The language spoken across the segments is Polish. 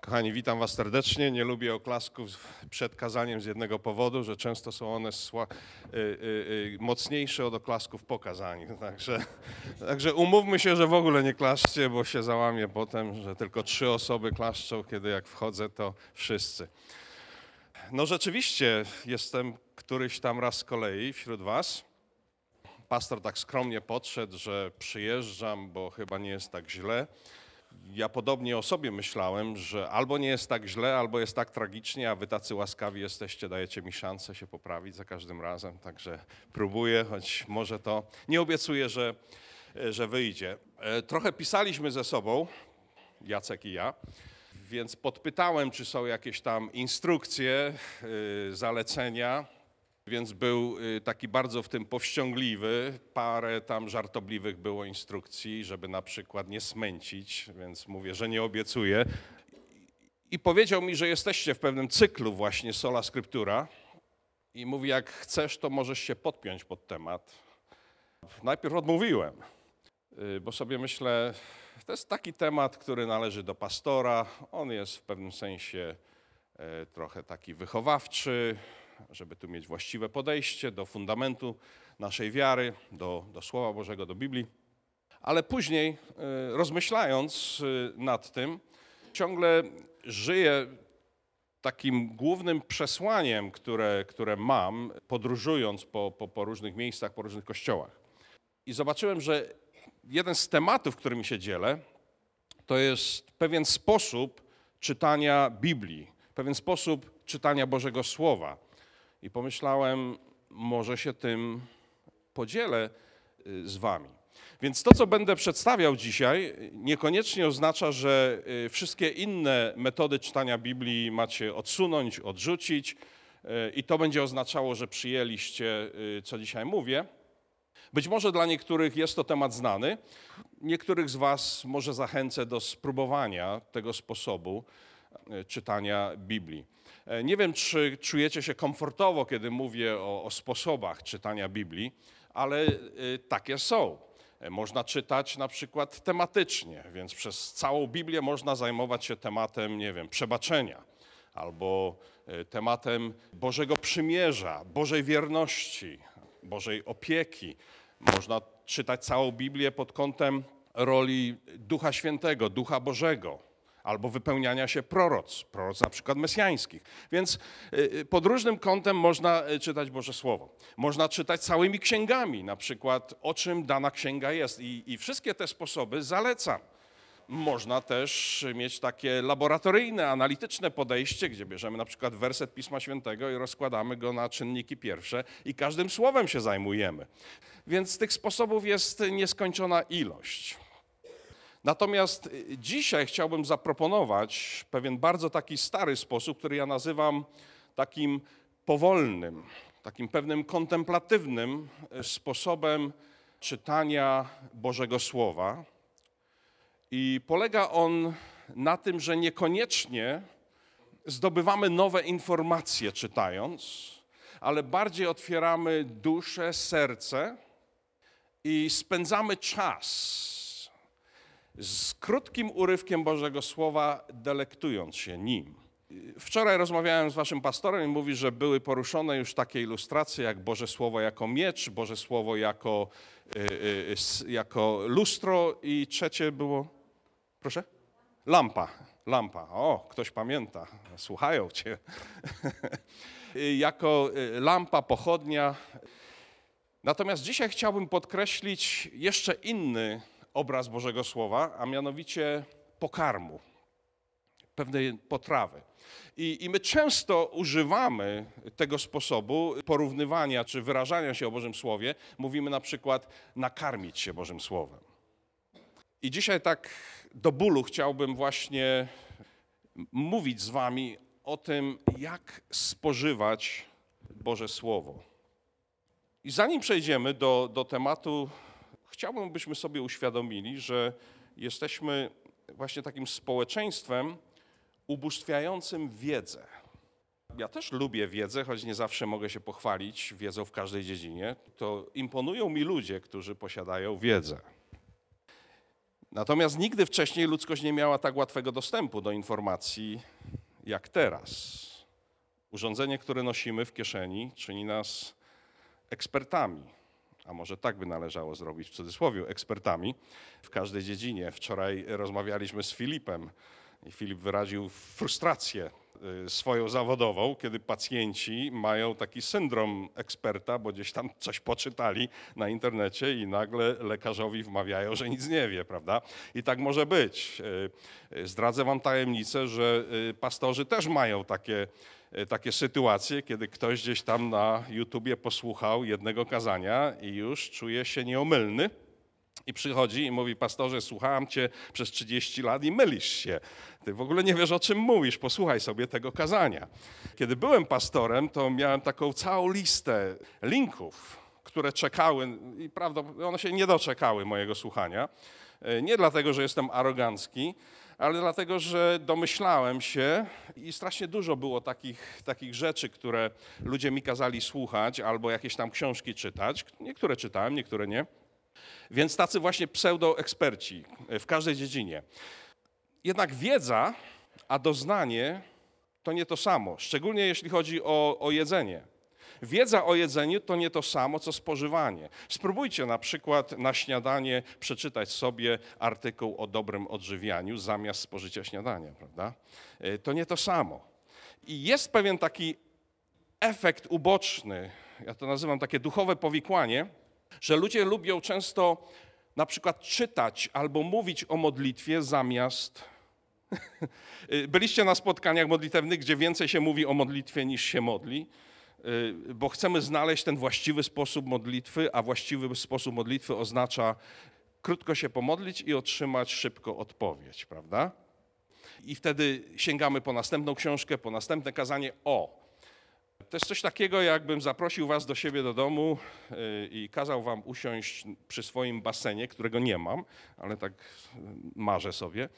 Kochani, witam Was serdecznie. Nie lubię oklasków przed kazaniem z jednego powodu, że często są one sła, y, y, y, mocniejsze od oklasków po kazaniu. Także, także umówmy się, że w ogóle nie klaszcie, bo się załamie potem, że tylko trzy osoby klaszczą, kiedy jak wchodzę, to wszyscy. No rzeczywiście jestem któryś tam raz z kolei wśród Was. Pastor tak skromnie podszedł, że przyjeżdżam, bo chyba nie jest tak źle ja podobnie o sobie myślałem, że albo nie jest tak źle, albo jest tak tragicznie, a wy tacy łaskawi jesteście, dajecie mi szansę się poprawić za każdym razem. Także próbuję, choć może to nie obiecuję, że, że wyjdzie. E, trochę pisaliśmy ze sobą, Jacek i ja, więc podpytałem, czy są jakieś tam instrukcje, e, zalecenia więc był y, taki bardzo w tym powściągliwy. Parę tam żartobliwych było instrukcji, żeby na przykład nie smęcić, więc mówię, że nie obiecuję. I powiedział mi, że jesteście w pewnym cyklu właśnie sola scriptura i mówi, jak chcesz, to możesz się podpiąć pod temat. Najpierw odmówiłem, y, bo sobie myślę, to jest taki temat, który należy do pastora. On jest w pewnym sensie e, trochę taki wychowawczy, żeby tu mieć właściwe podejście do fundamentu naszej wiary, do, do Słowa Bożego, do Biblii. Ale później, e, rozmyślając e, nad tym, ciągle żyję takim głównym przesłaniem, które, które mam, podróżując po, po, po różnych miejscach, po różnych kościołach. I zobaczyłem, że jeden z tematów, którymi się dzielę, to jest pewien sposób czytania Biblii, pewien sposób czytania Bożego Słowa. I pomyślałem, może się tym podzielę y, z Wami. Więc to, co będę przedstawiał dzisiaj, niekoniecznie oznacza, że y, wszystkie inne metody czytania Biblii macie odsunąć, odrzucić, y, i to będzie oznaczało, że przyjęliście, co dzisiaj mówię. Być może dla niektórych jest to temat znany, niektórych z Was może zachęcę do spróbowania tego sposobu czytania Biblii. E, nie wiem, czy czujecie się komfortowo, kiedy mówię o, o sposobach czytania Biblii, ale e, takie są. E, można czytać na przykład tematycznie, więc przez całą Biblię można zajmować się tematem, nie wiem, przebaczenia albo tematem Bożego Przymierza, Bożej wierności, Bożej opieki. Można czytać całą Biblię pod kątem roli Ducha Świętego, Ducha Bożego albo wypełniania się proroc, proroc na przykład mesjańskich. Więc y, y, pod różnym kątem można y, czytać Boże Słowo. Można czytać całymi księgami, na przykład o czym dana księga jest. I, i wszystkie te sposoby zalecam. Można też mieć takie laboratoryjne, analityczne podejście, gdzie bierzemy na przykład werset Pisma Świętego i rozkładamy go na czynniki pierwsze i każdym słowem się zajmujemy. Więc tych sposobów jest nieskończona ilość. Natomiast y, dzisiaj chciałbym zaproponować pewien bardzo taki stary sposób, który ja nazywam takim powolnym, takim pewnym kontemplatywnym y, sposobem czytania Bożego Słowa. I polega on na tym, że niekoniecznie zdobywamy nowe informacje czytając, ale bardziej otwieramy duszę, serce i spędzamy czas z krótkim urywkiem Bożego Słowa, delektując się nim. Wczoraj rozmawiałem z waszym pastorem i mówi, że były poruszone już takie ilustracje jak Boże Słowo jako miecz, Boże Słowo jako, y, y, jako lustro i trzecie było, proszę? Lampa. Lampa. O, ktoś pamięta. Słuchają cię. jako y, lampa, pochodnia. Natomiast dzisiaj chciałbym podkreślić jeszcze inny obraz Bożego Słowa, a mianowicie pokarmu, pewnej potrawy. I, I, my często używamy tego sposobu porównywania czy wyrażania się o Bożym Słowie. Mówimy na przykład nakarmić się Bożym Słowem. I dzisiaj tak do bólu chciałbym właśnie mówić z Wami o tym, jak spożywać Boże Słowo. I zanim przejdziemy do, do tematu chciałbym, byśmy sobie uświadomili, że jesteśmy właśnie takim społeczeństwem ubóstwiającym wiedzę. Ja też lubię wiedzę, choć nie zawsze mogę się pochwalić wiedzą w każdej dziedzinie. To imponują mi ludzie, którzy posiadają wiedzę. Natomiast nigdy wcześniej ludzkość nie miała tak łatwego dostępu do informacji jak teraz. Urządzenie, które nosimy w kieszeni, czyni nas ekspertami, a może tak by należało zrobić w cudzysłowie, ekspertami w każdej dziedzinie. Wczoraj rozmawialiśmy z Filipem i Filip wyraził frustrację y, swoją zawodową, kiedy pacjenci mają taki syndrom eksperta, bo gdzieś tam coś poczytali na internecie i nagle lekarzowi wmawiają, że nic nie wie, prawda? I tak może być. Y, y, Zdradzę wam tajemnicę, że pastorzy też mają takie, takie sytuacje, kiedy ktoś gdzieś tam na YouTubie posłuchał jednego kazania i już czuje się nieomylny. I przychodzi i mówi, pastorze, słuchałam cię przez 30 lat i mylisz się. Ty w ogóle nie wiesz, o czym mówisz, posłuchaj sobie tego kazania. Kiedy byłem pastorem, to miałem taką całą listę linków, które czekały i prawda, one się nie doczekały mojego słuchania. E, Nie dlatego, że jestem arogancki, ale dlatego, że domyślałem się i strasznie dużo było takich, takich rzeczy, które ludzie mi kazali słuchać albo jakieś tam książki czytać. Niektóre czytałem, niektóre nie. Więc tacy właśnie pseudoeksperci w każdej dziedzinie. Jednak wiedza, a doznanie to nie to samo, szczególnie jeśli chodzi o, o jedzenie. Wiedza o jedzeniu to nie to samo, co spożywanie. Spróbujcie na przykład na śniadanie przeczytać sobie artykuł o dobrym odżywianiu zamiast spożycia śniadania, prawda? E, To nie to samo. I jest pewien taki efekt uboczny, ja to nazywam takie duchowe powikłanie, że ludzie lubią często na przykład czytać albo mówić o modlitwie zamiast. Byliście na spotkaniach modlitewnych, gdzie więcej się mówi o modlitwie niż się modli, bo chcemy znaleźć ten właściwy sposób modlitwy, a właściwy sposób modlitwy oznacza krótko się pomodlić i otrzymać szybko odpowiedź, prawda? I wtedy sięgamy po następną książkę, po następne kazanie. O, to jest coś takiego, jakbym zaprosił was do siebie do domu y, i kazał wam usiąść przy swoim basenie, którego nie mam, ale tak y, marzę sobie.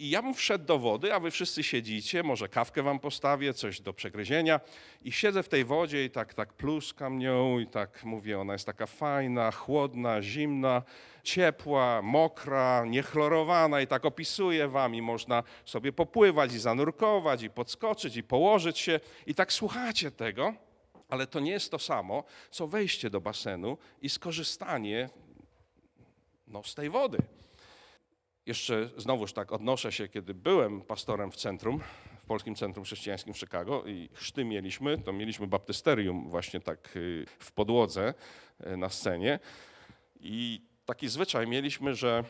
I ja bym wszedł do wody, a wy wszyscy siedzicie, może kawkę wam postawię, coś do przegryzienia i siedzę w tej wodzie i tak, tak pluskam nią i tak mówię, ona jest taka fajna, chłodna, zimna, ciepła, mokra, niechlorowana i tak opisuję wam i można sobie popływać i zanurkować i podskoczyć i położyć się i tak słuchacie tego, ale to nie jest to samo, co wejście do basenu i skorzystanie no, z tej wody. Jeszcze znowuż tak odnoszę się, kiedy byłem pastorem w centrum, w Polskim Centrum Chrześcijańskim w Chicago i chrzty mieliśmy, to mieliśmy baptysterium właśnie tak y, w podłodze y, na scenie. I taki zwyczaj mieliśmy, że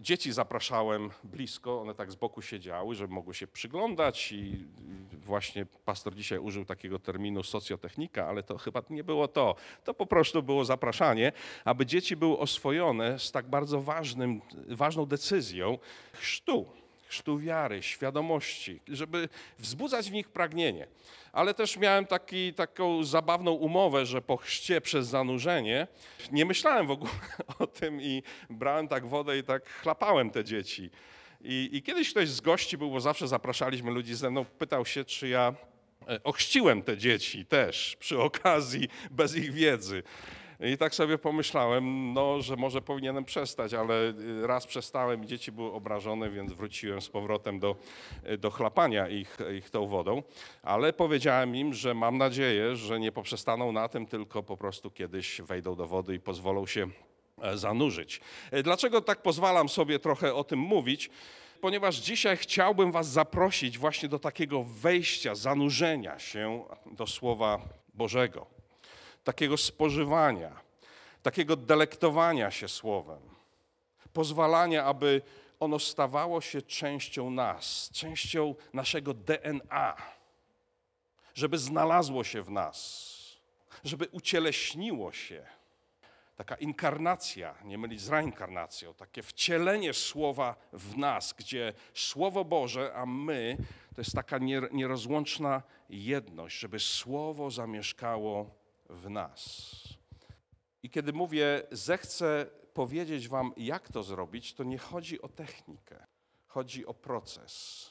dzieci zapraszałem blisko, one tak z boku siedziały, żeby mogły się przyglądać i właśnie pastor dzisiaj użył takiego terminu socjotechnika, ale to chyba nie było to. To po prostu było zapraszanie, aby dzieci były oswojone z tak bardzo ważnym, ważną decyzją chrztu, chrztu wiary, świadomości, żeby wzbudzać w nich pragnienie. Ale też miałem taki, taką zabawną umowę, że po chrzcie przez zanurzenie nie myślałem w ogóle o tym i brałem tak wodę i tak chlapałem te dzieci. I, I kiedyś ktoś z gości był, bo zawsze zapraszaliśmy ludzi ze mną, pytał się, czy ja e, ochrzciłem te dzieci też przy okazji, bez ich wiedzy. I tak sobie pomyślałem, no, że może powinienem przestać, ale y, raz przestałem i dzieci były obrażone, więc wróciłem z powrotem do, y, do chlapania ich, ich tą wodą. Ale powiedziałem im, że mam nadzieję, że nie poprzestaną na tym, tylko po prostu kiedyś wejdą do wody i pozwolą się e, zanurzyć. E, Dlaczego tak pozwalam sobie trochę o tym mówić? Ponieważ dzisiaj chciałbym Was zaprosić właśnie do takiego wejścia, zanurzenia się do Słowa Bożego takiego spożywania, takiego delektowania się słowem, pozwalania, aby ono stawało się częścią nas, częścią naszego DNA, żeby znalazło się w nas, żeby ucieleśniło się. Taka inkarnacja, nie mylić z reinkarnacją, takie wcielenie słowa w nas, gdzie Słowo Boże, a my, to jest taka nier- nierozłączna jedność, żeby Słowo zamieszkało w nas. I kiedy mówię, zechcę powiedzieć Wam, jak to zrobić, to nie chodzi o technikę, chodzi o proces.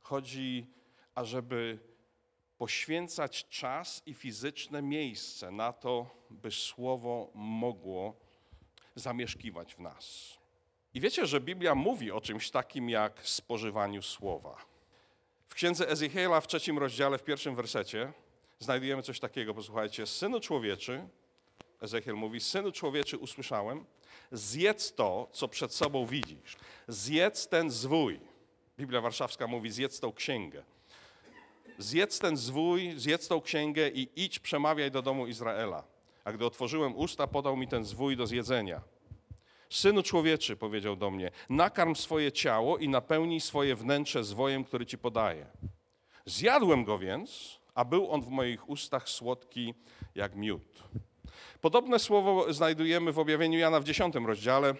Chodzi, ażeby poświęcać czas i fizyczne miejsce na to, by Słowo mogło zamieszkiwać w nas. I wiecie, że Biblia mówi o czymś takim jak spożywaniu słowa. W księdze Ezechiela w trzecim rozdziale, w pierwszym wersecie, znajdujemy coś takiego. Posłuchajcie, synu człowieczy, Ezechiel mówi, synu człowieczy usłyszałem, zjedz to, co przed sobą widzisz. Zjedz ten zwój. Biblia Warszawska mówi, zjedz tą księgę. Zjedz ten zwój, zjedz tą księgę i idź przemawiaj do domu Izraela. A gdy otworzyłem usta, podał mi ten zwój do zjedzenia. Synu człowieczy, powiedział do mnie, nakarm swoje ciało i napełnij swoje wnętrze zwojem, który ci podaję. Zjadłem go więc, a był on w moich ustach słodki jak miód. Podobne słowo znajdujemy w objawieniu Jana w dziesiątym rozdziale.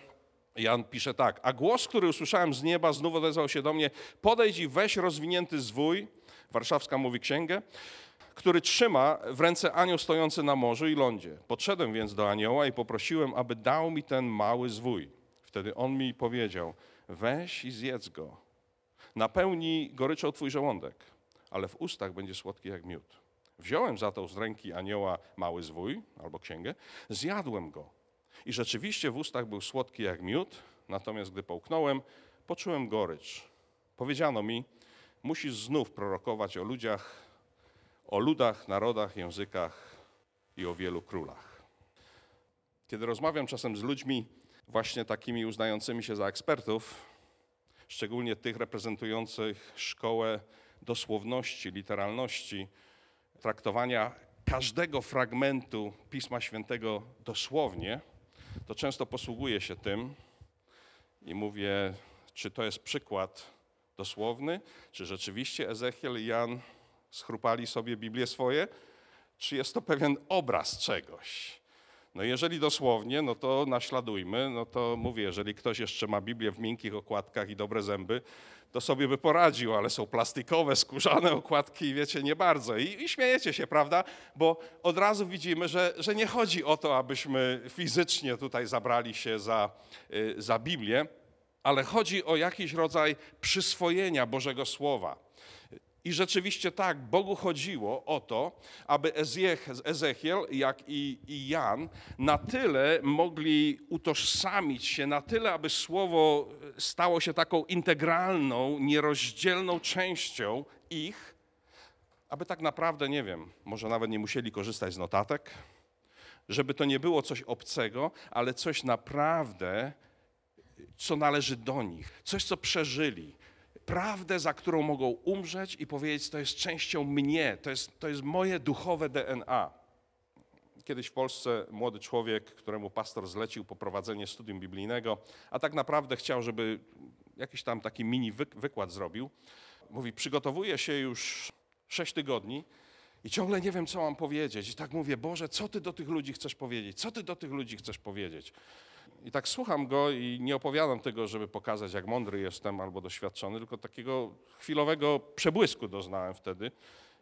Jan pisze tak, a głos, który usłyszałem z nieba, znów odezwał się do mnie, podejdź i weź rozwinięty zwój, warszawska mówi księgę, który trzyma w ręce anioł stojący na morzu i lądzie. Podszedłem więc do anioła i poprosiłem, aby dał mi ten mały zwój. Wtedy on mi powiedział, weź i zjedz go. Napełni goryczą twój żołądek, ale w ustach będzie słodki jak miód. Wziąłem za to z ręki anioła mały zwój albo księgę, zjadłem go. I rzeczywiście w ustach był słodki jak miód, natomiast gdy połknąłem, poczułem gorycz. Powiedziano mi, musisz znów prorokować o ludziach, o ludach, narodach, językach i o wielu królach. Kiedy rozmawiam czasem z ludźmi właśnie takimi uznającymi się za ekspertów, szczególnie tych reprezentujących szkołę dosłowności, literalności, traktowania każdego fragmentu Pisma Świętego dosłownie, to często posługuję się tym i mówię, czy to jest przykład dosłowny, czy rzeczywiście Ezechiel i Jan schrupali sobie Biblię swoje, czy jest to pewien obraz czegoś. No jeżeli dosłownie, no to naśladujmy, no to mówię, jeżeli ktoś jeszcze ma Biblię w miękkich okładkach i dobre zęby, to sobie by poradził, ale są plastikowe, skórzane okładki i wiecie, nie bardzo. I, I, śmiejecie się, prawda? Bo od razu widzimy, że, że nie chodzi o to, abyśmy fizycznie tutaj zabrali się za, y, za Biblię, ale chodzi o jakiś rodzaj przyswojenia Bożego Słowa. I rzeczywiście tak, Bogu chodziło o to, aby Ezechiel, jak i, Jan na tyle mogli utożsamić się, na tyle, aby słowo stało się taką integralną, nierozdzielną częścią ich, aby tak naprawdę, nie wiem, może nawet nie musieli korzystać z notatek, żeby to nie było coś obcego, ale coś naprawdę, co należy do nich, coś, co przeżyli, prawdę, za którą mogą umrzeć i powiedzieć, to jest częścią mnie, to jest, to jest moje duchowe DNA. Kiedyś w Polsce młody człowiek, któremu pastor zlecił poprowadzenie studium biblijnego, a tak naprawdę chciał, żeby jakiś tam taki mini wykład zrobił, mówi, przygotowuję się już sześć tygodni i ciągle nie wiem, co mam powiedzieć. I tak mówię, Boże, co Ty do tych ludzi chcesz powiedzieć? Co Ty do tych ludzi chcesz powiedzieć? I tak słucham go i nie opowiadam tego, żeby pokazać, jak mądry jestem albo doświadczony, tylko takiego chwilowego przebłysku doznałem wtedy.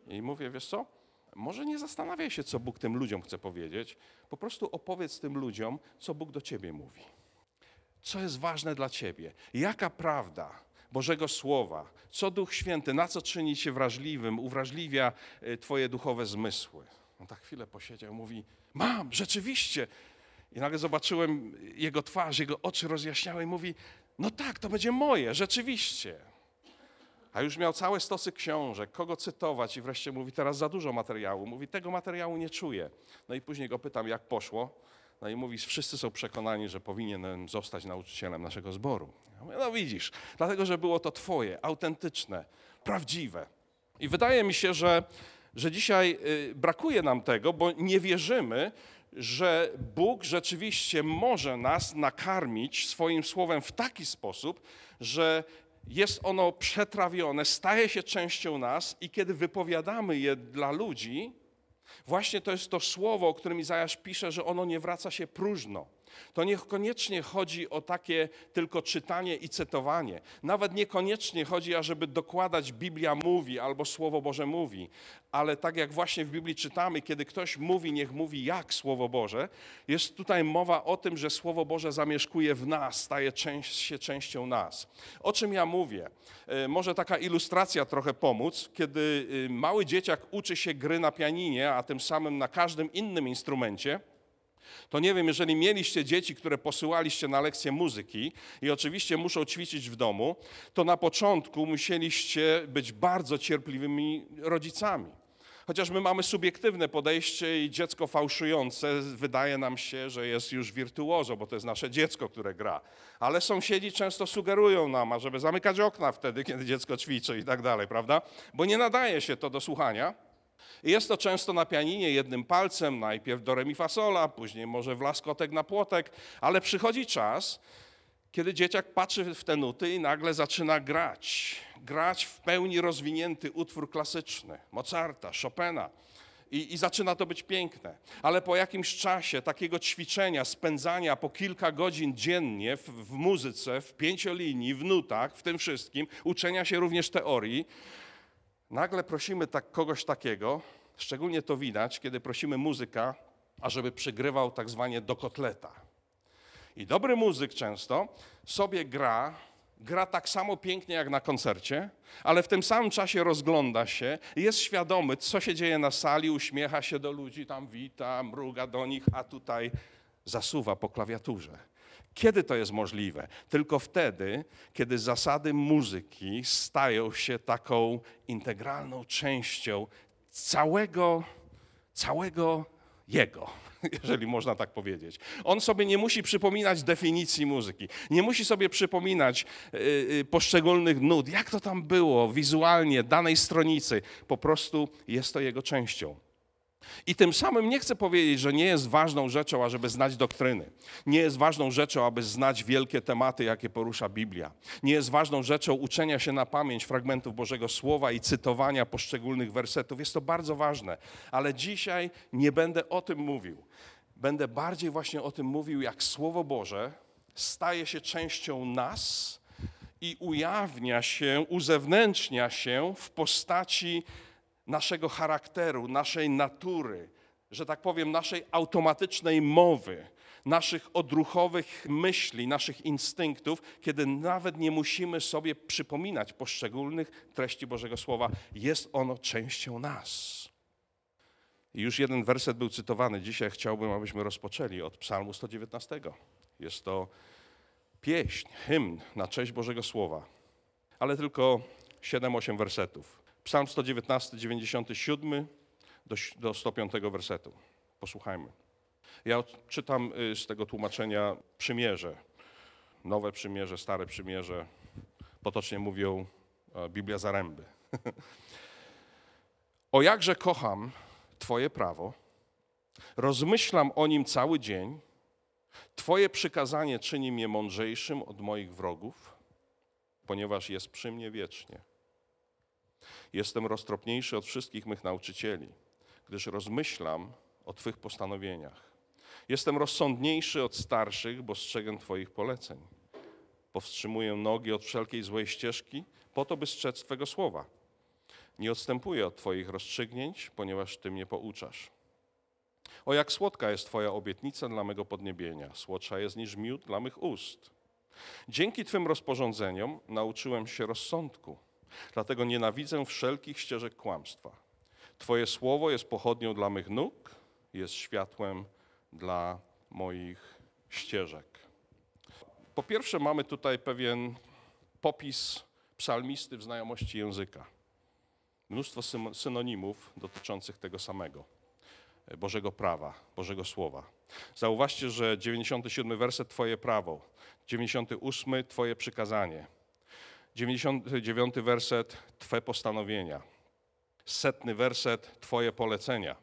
I mówię, wiesz co? Może nie zastanawiaj się, co Bóg tym ludziom chce powiedzieć, po prostu opowiedz tym ludziom, co Bóg do ciebie mówi. Co jest ważne dla ciebie? Jaka prawda Bożego Słowa? Co Duch Święty, na co czyni cię wrażliwym, uwrażliwia y, twoje duchowe zmysły? On tak chwilę posiedział, mówi, mam, rzeczywiście, i nagle zobaczyłem jego twarz, jego oczy rozjaśniały i mówi, no tak, to będzie moje, rzeczywiście. A już miał całe stosy książek, kogo cytować i wreszcie mówi, teraz za dużo materiału. Mówi, tego materiału nie czuję. No i później go pytam, jak poszło. No i mówi, wszyscy są przekonani, że powinienem zostać nauczycielem naszego zboru. Ja mówię, no widzisz, dlatego, że było to twoje, autentyczne, prawdziwe. I wydaje mi się, że, że dzisiaj y, brakuje nam tego, bo nie wierzymy, że Bóg rzeczywiście może nas nakarmić swoim słowem w taki sposób, że jest ono przetrawione, staje się częścią nas i kiedy wypowiadamy je dla ludzi, właśnie to jest to słowo, o którym Izajasz pisze, że ono nie wraca się próżno. To niekoniecznie chodzi o takie tylko czytanie i cytowanie. Nawet niekoniecznie chodzi, ażeby dokładać Biblia mówi albo Słowo Boże mówi, ale tak jak właśnie w Biblii czytamy, kiedy ktoś mówi, niech mówi jak Słowo Boże, jest tutaj mowa o tym, że Słowo Boże zamieszkuje w nas, staje się częścią nas. O czym ja mówię? E, może taka ilustracja trochę pomóc, kiedy y, mały dzieciak uczy się gry na pianinie, a tym samym na każdym innym instrumencie, To nie wiem, jeżeli mieliście dzieci, które posyłaliście na lekcje muzyki i oczywiście muszą ćwiczyć w domu, to na początku musieliście być bardzo cierpliwymi rodzicami. Chociaż my mamy subiektywne podejście i dziecko fałszujące wydaje nam się, że jest już wirtuozo, bo to jest nasze dziecko, które gra. Ale sąsiedzi często sugerują nam, ażeby zamykać okna wtedy, kiedy dziecko ćwiczy i tak dalej, prawda? Bo nie nadaje się to do słuchania. Jest to często na pianinie jednym palcem, najpierw do re mi fa sola, później może w laskotek na płotek, ale przychodzi czas, kiedy dzieciak patrzy w te nuty i nagle zaczyna grać. Grać w pełni rozwinięty utwór klasyczny, Mozarta, Chopina. I, I, zaczyna to być piękne. Ale po jakimś czasie takiego ćwiczenia, spędzania po kilka godzin dziennie w, w muzyce, w pięciolinii, w nutach, w tym wszystkim, uczenia się również teorii, nagle prosimy tak, kogoś takiego, szczególnie to widać, kiedy prosimy muzyka, ażeby przygrywał tak zwanie do kotleta. I dobry muzyk często sobie gra, gra tak samo pięknie jak na koncercie, ale w tym samym czasie rozgląda się, jest świadomy, co się dzieje na sali, uśmiecha się do ludzi, tam wita, mruga do nich, a tutaj zasuwa po klawiaturze. Kiedy to jest możliwe? Tylko wtedy, kiedy zasady muzyki stają się taką integralną częścią całego, całego jego, jeżeli można tak powiedzieć. On sobie nie musi przypominać definicji muzyki, nie musi sobie przypominać yy, poszczególnych nut, jak to tam było wizualnie, danej stronicy. Po prostu jest to jego częścią. I tym samym nie chcę powiedzieć, że nie jest ważną rzeczą, ażeby znać doktryny. Nie jest ważną rzeczą, aby znać wielkie tematy, jakie porusza Biblia. Nie jest ważną rzeczą uczenia się na pamięć fragmentów Bożego Słowa i cytowania poszczególnych wersetów. Jest to bardzo ważne. Ale dzisiaj nie będę o tym mówił. Będę bardziej właśnie o tym mówił, jak Słowo Boże staje się częścią nas i ujawnia się, uzewnętrznia się w postaci naszego charakteru, naszej natury, że tak powiem, naszej automatycznej mowy, naszych odruchowych myśli, naszych instynktów, kiedy nawet nie musimy sobie przypominać poszczególnych treści Bożego Słowa, jest ono częścią nas. I już jeden werset był cytowany. Dzisiaj chciałbym, abyśmy rozpoczęli od Psalmu 119. Jest to pieśń, hymn na cześć Bożego Słowa, ale tylko 7-8 wersetów. Psalm 119, 97 do, do 105 wersetu. Posłuchajmy. Ja czytam y, z tego tłumaczenia przymierze. Nowe przymierze, stare przymierze. Potocznie mówią Biblia Zaręby. o jakże kocham Twoje prawo, rozmyślam o nim cały dzień. Twoje przykazanie czyni mnie mądrzejszym od moich wrogów, ponieważ jest przy mnie wiecznie. Jestem roztropniejszy od wszystkich mych nauczycieli, gdyż rozmyślam o Twych postanowieniach. Jestem rozsądniejszy od starszych, bo strzegę Twoich poleceń. Powstrzymuję nogi od wszelkiej złej ścieżki, po to, by strzec Twego słowa. Nie odstępuję od Twoich rozstrzygnięć, ponieważ Ty mnie pouczasz. O jak słodka jest Twoja obietnica dla mego podniebienia, słodsza jest niż miód dla mych ust. Dzięki Twym rozporządzeniom nauczyłem się rozsądku Dlatego nienawidzę wszelkich ścieżek kłamstwa. Twoje słowo jest pochodnią dla mych nóg, jest światłem dla moich ścieżek. Po pierwsze, mamy tutaj pewien popis psalmisty w znajomości języka. Mnóstwo synonimów dotyczących tego samego. Bożego prawa, Bożego Słowa. Zauważcie, że 97 werset Twoje prawo, 98 Twoje przykazanie, 99 werset Twe postanowienia. Setny werset Twoje polecenia.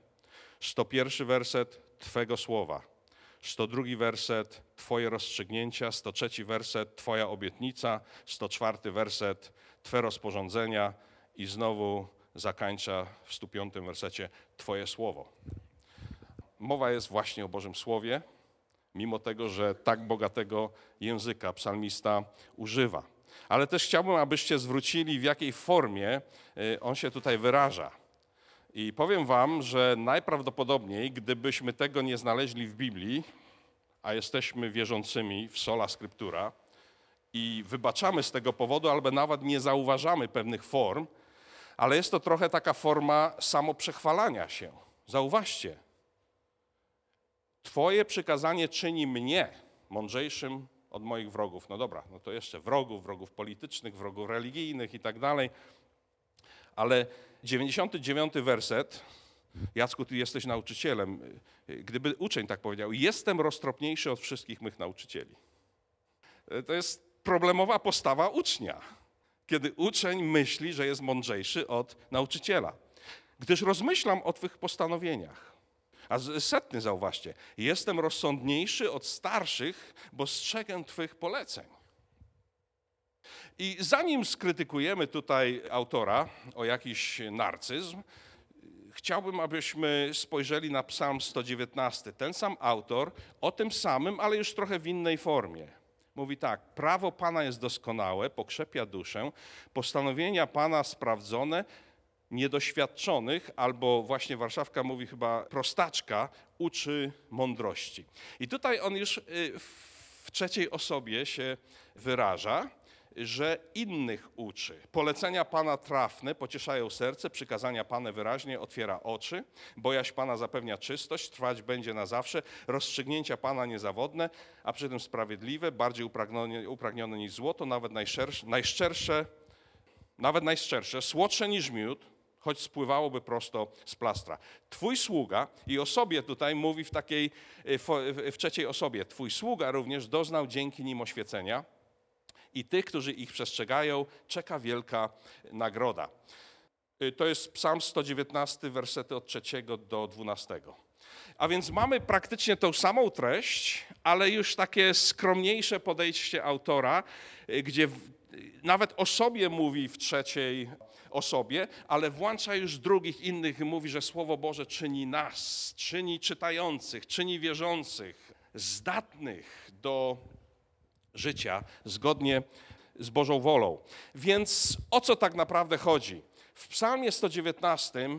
101 werset Twego słowa. 102 werset Twoje rozstrzygnięcia. 103 werset Twoja obietnica. 104 werset Twe rozporządzenia. I znowu zakończa w 105 wersecie Twoje słowo. Mowa jest właśnie o Bożym Słowie, mimo tego, że tak bogatego języka psalmista używa ale też chciałbym, abyście zwrócili, w jakiej formie y, on się tutaj wyraża. I powiem Wam, że najprawdopodobniej, gdybyśmy tego nie znaleźli w Biblii, a jesteśmy wierzącymi w sola scriptura i wybaczamy z tego powodu, albo nawet nie zauważamy pewnych form, ale jest to trochę taka forma samoprzechwalania się. Zauważcie, Twoje przykazanie czyni mnie mądrzejszym od moich wrogów. No dobra, no to jeszcze wrogów, wrogów politycznych, wrogów religijnych i tak dalej. Ale 99 werset, Jacku, ty jesteś nauczycielem. Gdyby uczeń tak powiedział, jestem roztropniejszy od wszystkich mych nauczycieli. To jest problemowa postawa ucznia, kiedy uczeń myśli, że jest mądrzejszy od nauczyciela. Gdyż rozmyślam o twych postanowieniach. A setny zauważcie, jestem rozsądniejszy od starszych, bo strzegę twych poleceń. I zanim skrytykujemy tutaj autora o jakiś narcyzm, chciałbym, abyśmy spojrzeli na Psalm 119. Ten sam autor o tym samym, ale już trochę w innej formie. Mówi tak: Prawo Pana jest doskonałe, pokrzepia duszę, postanowienia Pana sprawdzone, niedoświadczonych, albo właśnie Warszawka mówi chyba prostaczka, uczy mądrości. I tutaj on już y, w trzeciej osobie się wyraża że innych uczy. Polecenia Pana trafne pocieszają serce, przykazania Pana wyraźnie otwiera oczy, bojaźń Pana zapewnia czystość, trwać będzie na zawsze, rozstrzygnięcia Pana niezawodne, a przy tym sprawiedliwe, bardziej upragnione, upragnione niż złoto, nawet najszersze, najszczersze, nawet najszczersze, słodsze niż miód, choć spływałoby prosto z plastra. Twój sługa, i o sobie tutaj mówi w takiej, fo- w trzeciej osobie, Twój sługa również doznał dzięki nim oświecenia, i tych, którzy ich przestrzegają, czeka wielka nagroda. Y, To jest Psalm 119, wersety od 3 do 12. A więc mamy praktycznie tą samą treść, ale już takie skromniejsze podejście autora, y, gdzie nawet o sobie mówi w trzeciej osobie, ale włącza już drugich innych i mówi, że Słowo Boże czyni nas, czyni czytających, czyni wierzących, zdatnych do życia zgodnie z Bożą wolą. Więc o co tak naprawdę chodzi? W Psalmie 119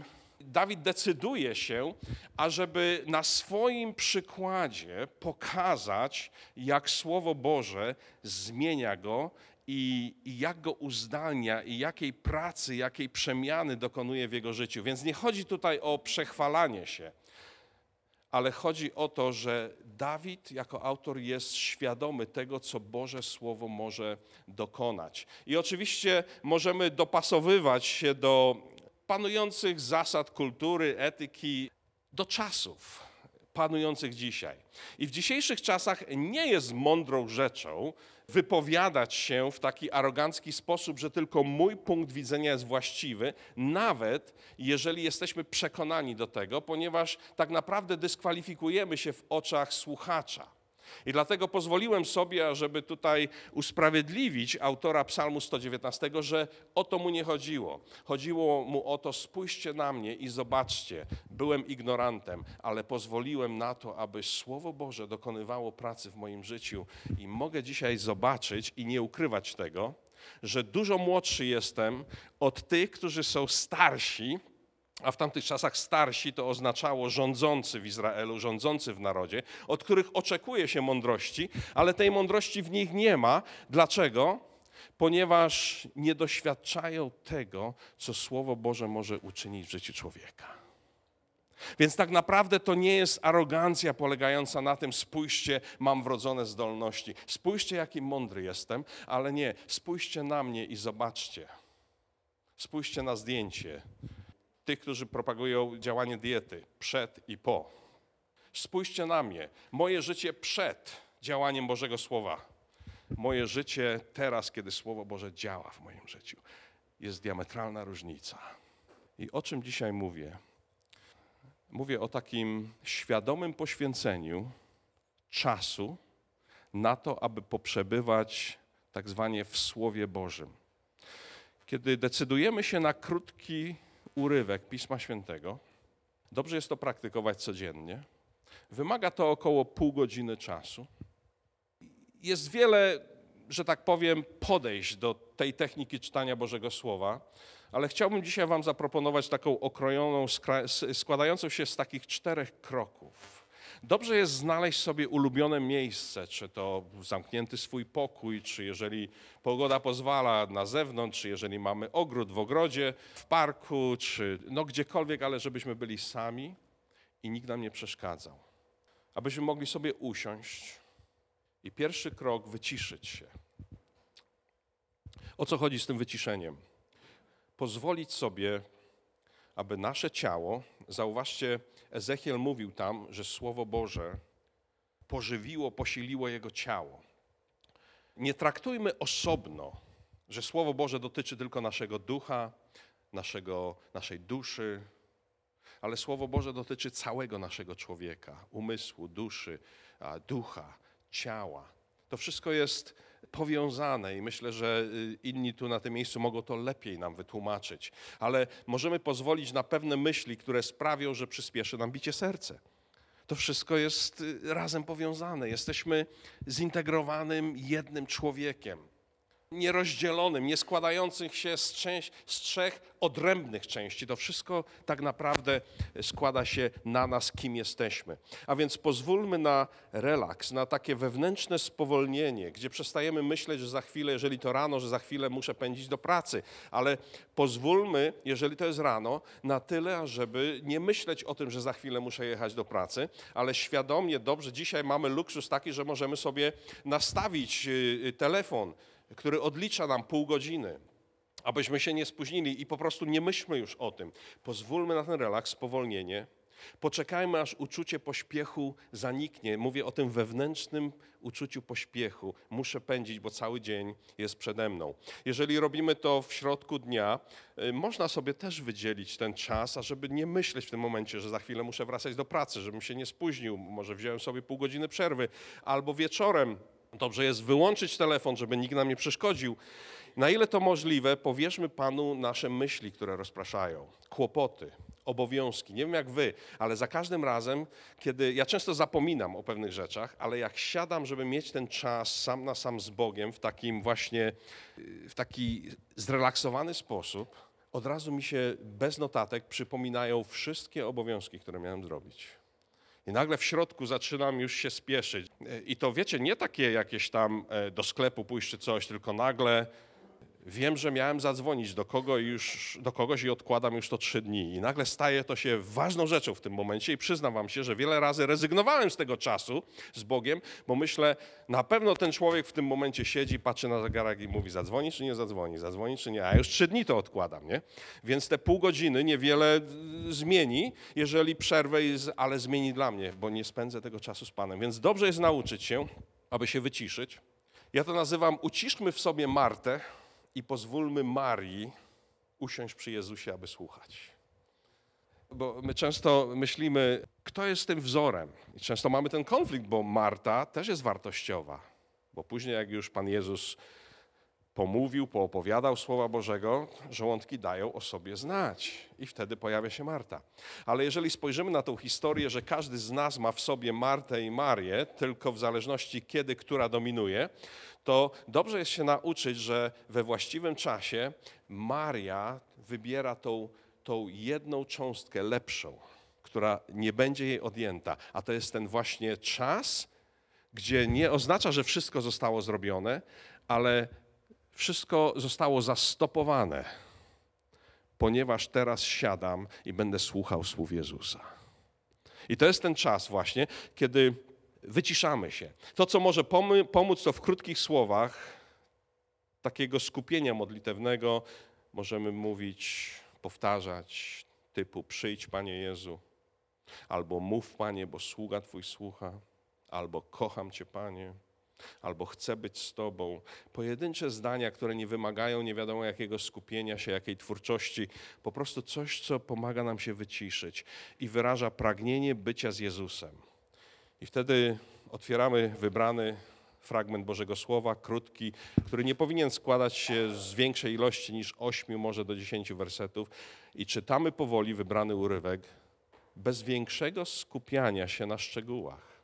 Dawid decyduje się, ażeby na swoim przykładzie pokazać, jak Słowo Boże zmienia go i, i jak go uzdalnia, i jakiej pracy, jakiej przemiany dokonuje w jego życiu. Więc nie chodzi tutaj o przechwalanie się, ale chodzi o to, że Dawid jako autor jest świadomy tego, co Boże Słowo może dokonać. I oczywiście możemy dopasowywać się do panujących zasad kultury, etyki, do czasów panujących dzisiaj. I w dzisiejszych czasach nie jest mądrą rzeczą wypowiadać się w taki arogancki sposób, że tylko mój punkt widzenia jest właściwy, nawet jeżeli jesteśmy przekonani do tego, ponieważ tak naprawdę dyskwalifikujemy się w oczach słuchacza. I dlatego pozwoliłem sobie, ażeby tutaj usprawiedliwić autora Psalmu 119, że o to mu nie chodziło. Chodziło mu o to, spójrzcie na mnie i zobaczcie, byłem ignorantem, ale pozwoliłem na to, aby Słowo Boże dokonywało pracy w moim życiu i mogę dzisiaj zobaczyć i nie ukrywać tego, że dużo młodszy jestem od tych, którzy są starsi, a w tamtych czasach starsi to oznaczało rządzący w Izraelu, rządzący w narodzie, od których oczekuje się mądrości, ale tej mądrości w nich nie ma. Dlaczego? Ponieważ nie doświadczają tego, co Słowo Boże może uczynić w życiu człowieka. Więc tak naprawdę to nie jest arogancja polegająca na tym, spójrzcie, mam wrodzone zdolności, spójrzcie, jaki mądry jestem, ale nie, spójrzcie na mnie i zobaczcie. Spójrzcie na zdjęcie tych, którzy propagują działanie diety przed i po. Spójrzcie na mnie, moje życie przed działaniem Bożego Słowa, moje życie teraz, kiedy Słowo Boże działa w moim życiu. Jest diametralna różnica. I o czym dzisiaj mówię? Mówię o takim świadomym poświęceniu czasu na to, aby poprzebywać tak zwanie w Słowie Bożym. Kiedy decydujemy się na krótki urywek Pisma Świętego, dobrze jest to praktykować codziennie. Wymaga to około pół godziny czasu. Jest wiele, że tak powiem, podejść do tej techniki czytania Bożego Słowa, ale chciałbym dzisiaj Wam zaproponować taką okrojoną, składającą się z takich czterech kroków. Dobrze jest znaleźć sobie ulubione miejsce, czy to zamknięty swój pokój, czy jeżeli pogoda pozwala na zewnątrz, czy jeżeli mamy ogród w ogrodzie, w parku, czy no gdziekolwiek, ale żebyśmy byli sami i nikt nam nie przeszkadzał. abyśmy mogli sobie usiąść i pierwszy krok wyciszyć się. O co chodzi z tym wyciszeniem? Pozwolić sobie, aby nasze ciało, zauważcie, Ezechiel mówił tam, że Słowo Boże pożywiło, posiliło jego ciało. Nie traktujmy osobno, że Słowo Boże dotyczy tylko naszego ducha, naszego, naszej duszy, ale Słowo Boże dotyczy całego naszego człowieka, umysłu, duszy, ducha, ciała. To wszystko jest powiązane i myślę, że y, inni tu na tym miejscu mogą to lepiej nam wytłumaczyć, ale możemy pozwolić na pewne myśli, które sprawią, że przyspieszy nam bicie serce. To wszystko jest y, razem powiązane. Jesteśmy zintegrowanym jednym człowiekiem nierozdzielonym, nie składających się z, część, z trzech odrębnych części. To wszystko tak naprawdę składa się na nas, kim jesteśmy. A więc pozwólmy na relaks, na takie wewnętrzne spowolnienie, gdzie przestajemy myśleć, że za chwilę, jeżeli to rano, że za chwilę muszę pędzić do pracy, ale pozwólmy, jeżeli to jest rano, na tyle, ażeby nie myśleć o tym, że za chwilę muszę jechać do pracy, ale świadomie, dobrze, dzisiaj mamy luksus taki, że możemy sobie nastawić y, telefon, który odlicza nam pół godziny, abyśmy się nie spóźnili i po prostu nie myślmy już o tym. Pozwólmy na ten relaks, spowolnienie. Poczekajmy, aż uczucie pośpiechu zaniknie. Mówię o tym wewnętrznym uczuciu pośpiechu. Muszę pędzić, bo cały dzień jest przede mną. Jeżeli robimy to w środku dnia, y, można sobie też wydzielić ten czas, ażeby nie myśleć w tym momencie, że za chwilę muszę wracać do pracy, żebym się nie spóźnił. Może wziąłem sobie pół godziny przerwy, albo wieczorem Dobrze jest wyłączyć telefon, żeby nikt nam nie przeszkodził. Na ile to możliwe, powierzmy Panu nasze myśli, które rozpraszają, kłopoty, obowiązki. Nie wiem jak wy, ale za każdym razem, kiedy ja często zapominam o pewnych rzeczach, ale jak siadam, żeby mieć ten czas sam na sam z Bogiem w takim właśnie, w taki zrelaksowany sposób, od razu mi się bez notatek przypominają wszystkie obowiązki, które miałem zrobić. I nagle w środku zaczynam już się spieszyć. I to wiecie, nie takie jakieś tam e, do sklepu pójść czy coś, tylko nagle wiem, że miałem zadzwonić do, kogo już, do kogoś i odkładam już to trzy dni. I nagle staje to się ważną rzeczą w tym momencie i przyznam wam się, że wiele razy rezygnowałem z tego czasu z Bogiem, bo myślę, na pewno ten człowiek w tym momencie siedzi, patrzy na zegarek i mówi, zadzwoni czy nie zadzwoni, zadzwoni czy nie, a już trzy dni to odkładam, nie? Więc te pół godziny niewiele y, zmieni, jeżeli przerwę, ale zmieni dla mnie, bo nie spędzę tego czasu z Panem. Więc dobrze jest nauczyć się, aby się wyciszyć. Ja to nazywam uciszmy w sobie Martę, i pozwólmy Marii usiąść przy Jezusie, aby słuchać. Bo my często myślimy, kto jest tym wzorem? I często mamy ten konflikt, bo Marta też jest wartościowa. Bo później, jak już Pan Jezus pomówił, poopowiadał Słowa Bożego, żołądki dają o sobie znać. I wtedy pojawia się Marta. Ale jeżeli spojrzymy na tą historię, że każdy z nas ma w sobie Martę i Marię, tylko w zależności kiedy która dominuje, to dobrze jest się nauczyć, że we właściwym czasie Maria wybiera tą, tą jedną cząstkę lepszą, która nie będzie jej odjęta. A to jest ten właśnie czas, gdzie nie oznacza, że wszystko zostało zrobione, ale wszystko zostało zastopowane, ponieważ teraz siadam i będę słuchał słów Jezusa. I to jest ten czas właśnie, kiedy wyciszamy się. To, co może pomóc, to w krótkich słowach takiego skupienia modlitewnego możemy mówić, powtarzać typu przyjdź Panie Jezu, albo mów Panie, bo sługa Twój słucha, albo kocham Cię Panie, albo chcę być z Tobą. Pojedyncze zdania, które nie wymagają nie wiadomo jakiego skupienia się, jakiej twórczości, po prostu coś, co pomaga nam się wyciszyć i wyraża pragnienie bycia z Jezusem. I wtedy otwieramy wybrany fragment Bożego Słowa, krótki, który nie powinien składać się z większej ilości niż ośmiu, może do dziesięciu wersetów, i czytamy powoli wybrany urywek, bez większego skupiania się na szczegółach.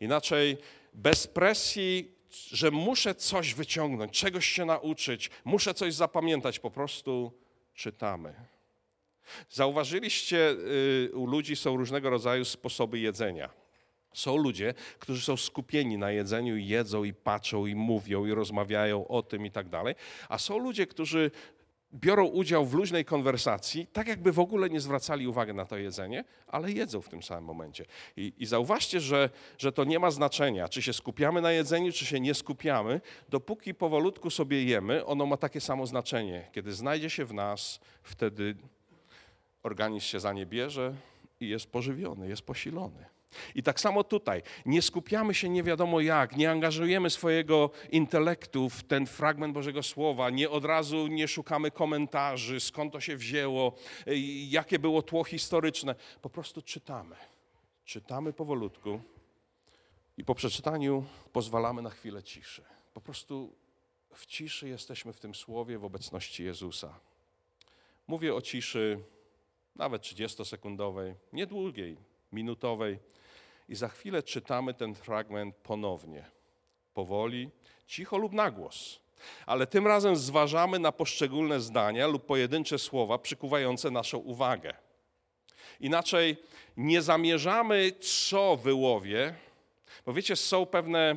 Inaczej, bez presji, że muszę coś wyciągnąć, czegoś się nauczyć, muszę coś zapamiętać, po prostu czytamy. Zauważyliście, y, u ludzi są różnego rodzaju sposoby jedzenia. Są ludzie, którzy są skupieni na jedzeniu jedzą i patrzą i mówią i rozmawiają o tym i tak dalej, a są ludzie, którzy biorą udział w luźnej konwersacji, tak jakby w ogóle nie zwracali uwagi na to jedzenie, ale jedzą w tym samym momencie. I, i zauważcie, że, że to nie ma znaczenia, czy się skupiamy na jedzeniu, czy się nie skupiamy. Dopóki powolutku sobie jemy, ono ma takie samo znaczenie. Kiedy znajdzie się w nas, wtedy organizm się za nie bierze i jest pożywiony, jest posilony. I tak samo tutaj. Nie skupiamy się nie wiadomo jak, nie angażujemy swojego intelektu w ten fragment Bożego Słowa, nie od razu nie szukamy komentarzy, skąd to się wzięło, y, jakie było tło historyczne. Po prostu czytamy. Czytamy powolutku i po przeczytaniu pozwalamy na chwilę ciszy. Po prostu w ciszy jesteśmy w tym słowie w obecności Jezusa. Mówię o ciszy nawet 30-sekundowej, niedługiej, minutowej. I za chwilę czytamy ten fragment ponownie, powoli, cicho lub na głos. Ale tym razem zważamy na poszczególne zdania lub pojedyncze słowa przykuwające naszą uwagę. Inaczej nie zamierzamy, co wyłowię, bo wiecie, są pewne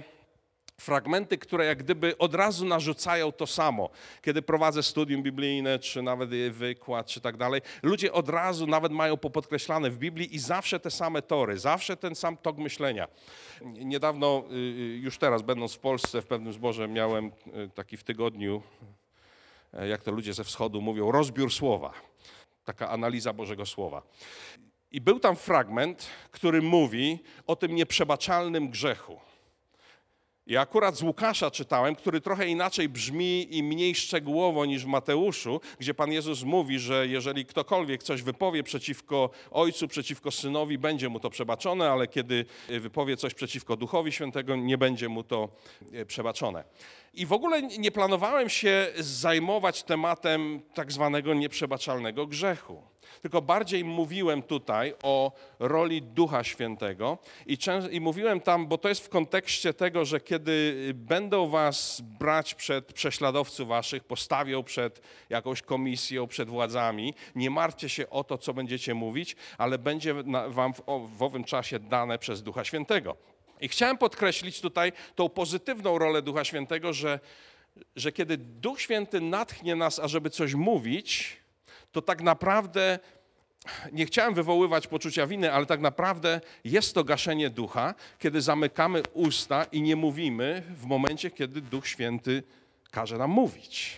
fragmenty, które jak gdyby od razu narzucają to samo. Kiedy prowadzę studium biblijne, czy nawet wykład, czy tak dalej, ludzie od razu nawet mają popodkreślane w Biblii i zawsze te same tory, zawsze ten sam tok myślenia. Niedawno, y, y, już teraz będąc w Polsce, w pewnym zborze miałem y, taki w tygodniu, e, jak to ludzie ze wschodu mówią, rozbiór słowa. Taka analiza Bożego Słowa. I był tam fragment, który mówi o tym nieprzebaczalnym grzechu. I akurat z Łukasza czytałem, który trochę inaczej brzmi i mniej szczegółowo niż w Mateuszu, gdzie Pan Jezus mówi, że jeżeli ktokolwiek coś wypowie przeciwko Ojcu, przeciwko Synowi, będzie mu to przebaczone, ale kiedy wypowie coś przeciwko Duchowi Świętego, nie będzie mu to e, przebaczone. I w ogóle nie planowałem się zajmować tematem tak zwanego nieprzebaczalnego grzechu tylko bardziej mówiłem tutaj o roli Ducha Świętego i, i mówiłem tam, bo to jest w kontekście tego, że kiedy będą was brać przed prześladowców waszych, postawią przed jakąś komisją, przed władzami, nie martwcie się o to, co będziecie mówić, ale będzie wam w owym czasie dane przez Ducha Świętego. I chciałem podkreślić tutaj tą pozytywną rolę Ducha Świętego, że, że kiedy Duch Święty natchnie nas, ażeby coś mówić, to tak naprawdę nie chciałem wywoływać poczucia winy, ale tak naprawdę jest to gaszenie ducha, kiedy zamykamy usta i nie mówimy w momencie, kiedy Duch Święty każe nam mówić.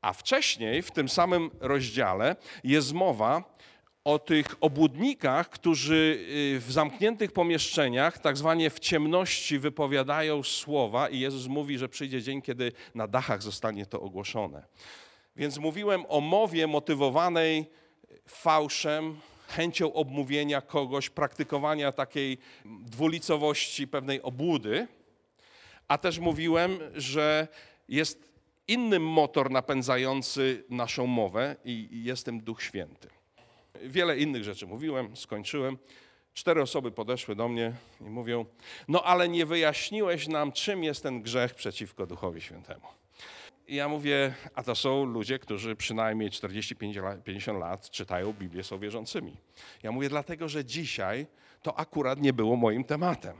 A wcześniej, w tym samym rozdziale, jest mowa o tych obłudnikach, którzy y, w zamkniętych pomieszczeniach, tak zwanie w ciemności, wypowiadają słowa, i Jezus mówi, że przyjdzie dzień, kiedy na dachach zostanie to ogłoszone. Więc mówiłem o mowie motywowanej fałszem, chęcią obmówienia kogoś, praktykowania takiej dwulicowości, pewnej obłudy, a też mówiłem, że jest inny motor napędzający naszą mowę i jest tym Duch Święty. Wiele innych rzeczy mówiłem, skończyłem. Cztery osoby podeszły do mnie i mówią: No, ale nie wyjaśniłeś nam, czym jest ten grzech przeciwko Duchowi Świętemu. I ja mówię, a to są ludzie, którzy przynajmniej 40-50 lat czytają Biblię, są wierzącymi. Ja mówię, dlatego że dzisiaj to akurat nie było moim tematem.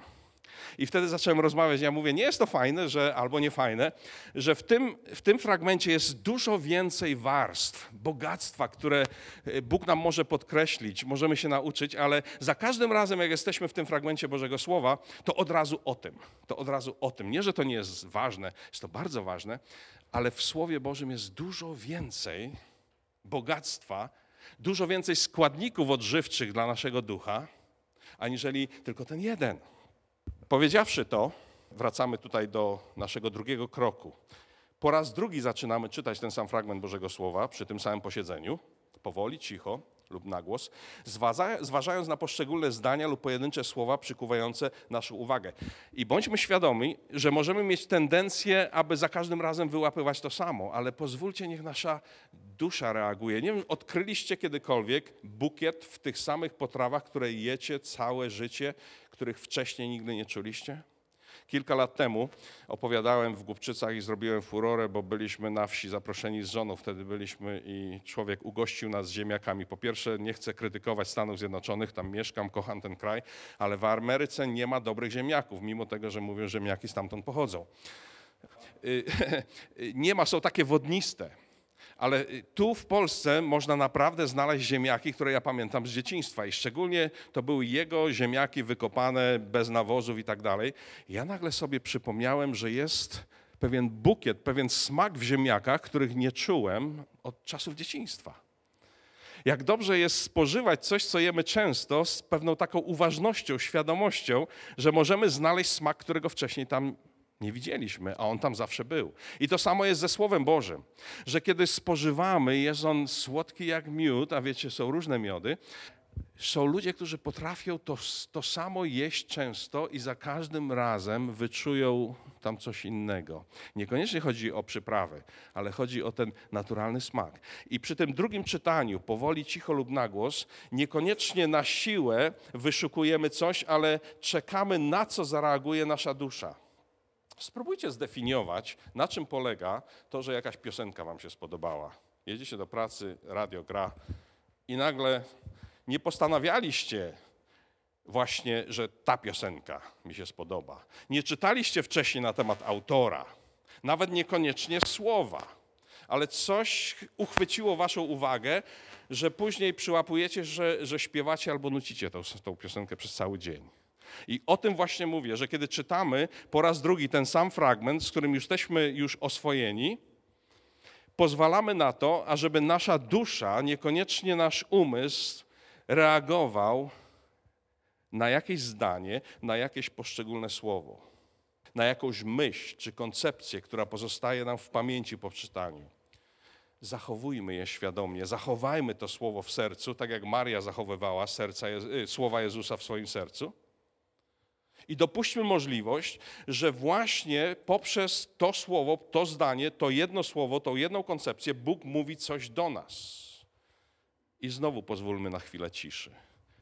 I wtedy zacząłem rozmawiać. Ja mówię, nie jest to fajne, że, albo nie fajne, że w tym, w tym fragmencie jest dużo więcej warstw, bogactwa, które e, Bóg nam może podkreślić, możemy się nauczyć, ale za każdym razem, jak jesteśmy w tym fragmencie Bożego Słowa, to od razu o tym. To od razu o tym. Nie, że to nie jest ważne, jest to bardzo ważne, ale w Słowie Bożym jest dużo więcej bogactwa, dużo więcej składników odżywczych dla naszego ducha, aniżeli tylko ten jeden. Powiedziawszy to, wracamy tutaj do naszego drugiego kroku. Po raz drugi zaczynamy czytać ten sam fragment Bożego Słowa przy tym samym posiedzeniu, powoli, cicho lub na głos, zważając na poszczególne zdania lub pojedyncze słowa przykuwające naszą uwagę. I bądźmy świadomi, że możemy mieć tendencję, aby za każdym razem wyłapywać to samo, ale pozwólcie, niech nasza dusza reaguje. Nie wiem, odkryliście kiedykolwiek bukiet w tych samych potrawach, które jecie całe życie, których wcześniej nigdy nie czuliście? Kilka lat temu opowiadałem w Głupczycach i zrobiłem furorę, bo byliśmy na wsi zaproszeni z żoną, wtedy byliśmy i człowiek ugościł nas z ziemniakami. Po pierwsze, nie chcę krytykować Stanów Zjednoczonych, tam mieszkam, kocham ten kraj, ale w Ameryce nie ma dobrych ziemniaków, mimo tego, że mówią, że ziemniaki stamtąd pochodzą. Y, nie ma, są takie wodniste Ale y, tu w Polsce można naprawdę znaleźć ziemniaki, które ja pamiętam z dzieciństwa i szczególnie to były jego ziemniaki wykopane bez nawozów i tak dalej. Ja nagle sobie przypomniałem, że jest pewien bukiet, pewien smak w ziemniakach, których nie czułem od czasów dzieciństwa. Jak dobrze jest spożywać coś, co jemy często, z pewną taką uważnością, świadomością, że możemy znaleźć smak, którego wcześniej tam nie widzieliśmy, a on tam zawsze był. I to samo jest ze Słowem Bożym, że kiedy spożywamy, jest on słodki jak miód, a wiecie, są różne miody, są ludzie, którzy potrafią to, to samo jeść często i za każdym razem wyczują tam coś innego. Niekoniecznie chodzi o przyprawy, ale chodzi o ten naturalny smak. I przy tym drugim czytaniu, powoli, cicho lub na głos, niekoniecznie na siłę wyszukujemy coś, ale czekamy na co zareaguje nasza dusza. Spróbujcie zdefiniować, na czym polega to, że jakaś piosenka wam się spodobała. Jedziecie do pracy, radio gra i nagle nie postanawialiście właśnie, że ta piosenka mi się spodoba. Nie czytaliście wcześniej na temat autora, nawet niekoniecznie słowa, ale coś uchwyciło waszą uwagę, że później przyłapujecie, że, że śpiewacie albo nucicie tą, tą piosenkę przez cały dzień. I o tym właśnie mówię, że kiedy czytamy po raz drugi ten sam fragment, z którym jesteśmy już oswojeni, pozwalamy na to, ażeby nasza dusza, niekoniecznie nasz umysł, reagował na jakieś zdanie, na jakieś poszczególne słowo, na jakąś myśl czy koncepcję, która pozostaje nam w pamięci po czytaniu. Zachowujmy je świadomie, zachowajmy to słowo w sercu, tak jak Maria zachowywała serca, y, słowa Jezusa w swoim sercu. I dopuśćmy możliwość, że właśnie poprzez to słowo, to zdanie, to jedno słowo, tą jedną koncepcję Bóg mówi coś do nas. I znowu pozwólmy na chwilę ciszy.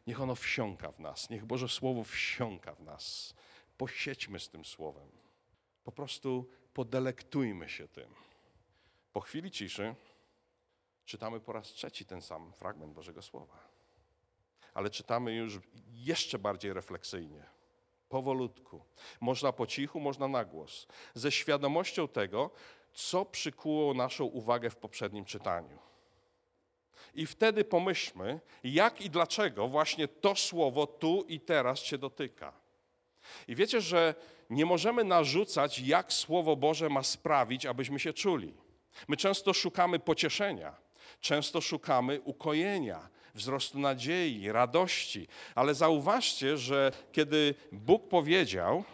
Niech ono wsiąka w nas, niech Boże Słowo wsiąka w nas. Posiedźmy z tym Słowem. Po prostu podelektujmy się tym. Po chwili ciszy czytamy po raz trzeci ten sam fragment Bożego Słowa. Ale czytamy już jeszcze bardziej refleksyjnie, powolutku. Można po cichu, można na głos. Ze świadomością tego, co przykuło naszą uwagę w poprzednim czytaniu. I wtedy pomyślmy, jak i dlaczego właśnie to słowo tu i teraz Cię dotyka. I wiecie, że nie możemy narzucać, jak Słowo Boże ma sprawić, abyśmy się czuli. My często szukamy pocieszenia, często szukamy ukojenia, wzrostu nadziei, radości, ale zauważcie, że kiedy Bóg powiedział,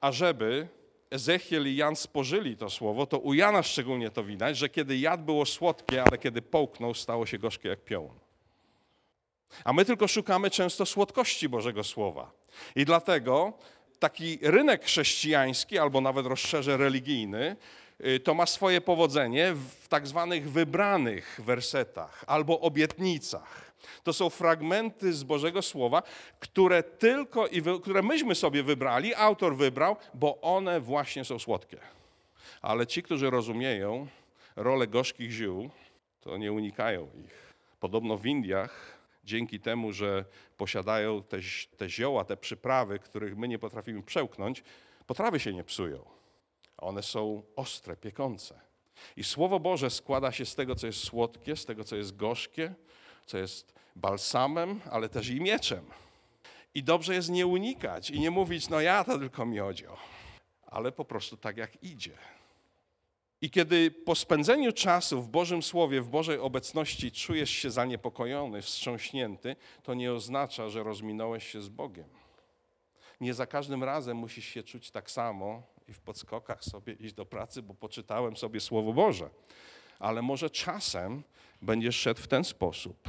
ażeby Ezechiel i Jan spożyli to słowo, to u Jana szczególnie to widać, że kiedy jadł było słodkie, ale kiedy połknął stało się gorzkie jak piołun. A my tylko szukamy często słodkości Bożego Słowa. I dlatego taki rynek chrześcijański, albo nawet rozszerzę religijny, to ma swoje powodzenie w tak zwanych wybranych wersetach albo obietnicach. To są fragmenty z Bożego Słowa, które tylko i wy, które myśmy sobie wybrali, autor wybrał, bo one właśnie są słodkie. Ale ci, którzy rozumieją rolę gorzkich ziół, to nie unikają ich. Podobno w Indiach, dzięki temu, że posiadają te, te zioła, te przyprawy, których my nie potrafimy przełknąć, potrawy się nie psują. One są ostre, piekące. I Słowo Boże składa się z tego, co jest słodkie, z tego, co jest gorzkie, co jest balsamem, ale też i mieczem. I dobrze jest nie unikać i nie mówić, no ja to tylko miodzio, ale po prostu tak jak idzie. I kiedy po spędzeniu czasu w Bożym Słowie, w Bożej obecności czujesz się zaniepokojony, wstrząśnięty, to nie oznacza, że rozminąłeś się z Bogiem. Nie za każdym razem musisz się czuć tak samo i w podskokach sobie iść do pracy, bo poczytałem sobie Słowo Boże. Ale może czasem będziesz szedł w ten sposób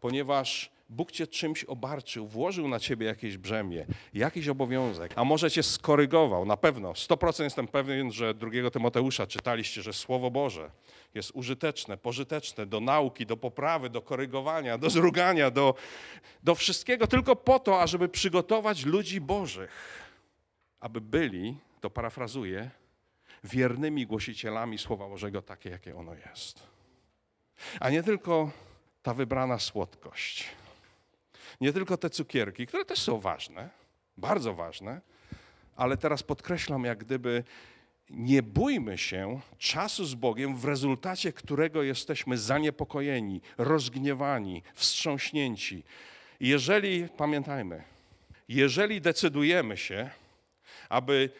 ponieważ Bóg cię czymś obarczył, włożył na ciebie jakieś brzemię, jakiś obowiązek, a może cię skorygował. Na pewno, 100% jestem pewien, że drugiego Tymoteusza czytaliście, że Słowo Boże jest użyteczne, pożyteczne do nauki, do poprawy, do korygowania, do zrugania, do, do wszystkiego tylko po to, ażeby przygotować ludzi Bożych, aby byli, to parafrazuję, wiernymi głosicielami Słowa Bożego takie, jakie ono jest. A nie tylko ta wybrana słodkość. Nie tylko te cukierki, które też są ważne, bardzo ważne, ale teraz podkreślam jak gdyby nie bójmy się czasu z Bogiem, w rezultacie którego jesteśmy zaniepokojeni, rozgniewani, wstrząśnięci. Jeżeli, pamiętajmy, jeżeli decydujemy się, aby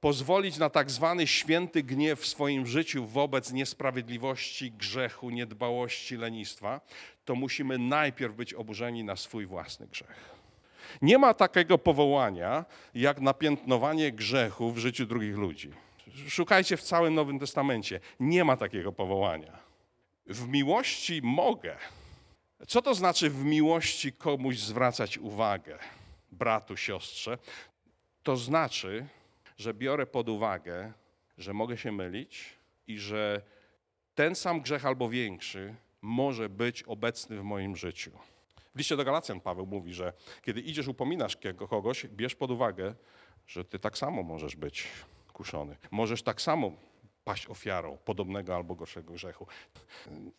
pozwolić na tak zwany święty gniew w swoim życiu wobec niesprawiedliwości, grzechu, niedbałości, lenistwa, to musimy najpierw być oburzeni na swój własny grzech. Nie ma takiego powołania jak napiętnowanie grzechu w życiu drugich ludzi. Szukajcie w całym Nowym Testamencie. Nie ma takiego powołania. W miłości mogę. Co to znaczy w miłości komuś zwracać uwagę, bratu, siostrze? To znaczy, że biorę pod uwagę, że mogę się mylić i że ten sam grzech albo większy może być obecny w moim życiu. W liście do Galacjan Paweł mówi, że kiedy idziesz upominasz kogoś, bierz pod uwagę, że ty tak samo możesz być kuszony. Możesz tak samo paść ofiarą podobnego albo gorszego grzechu.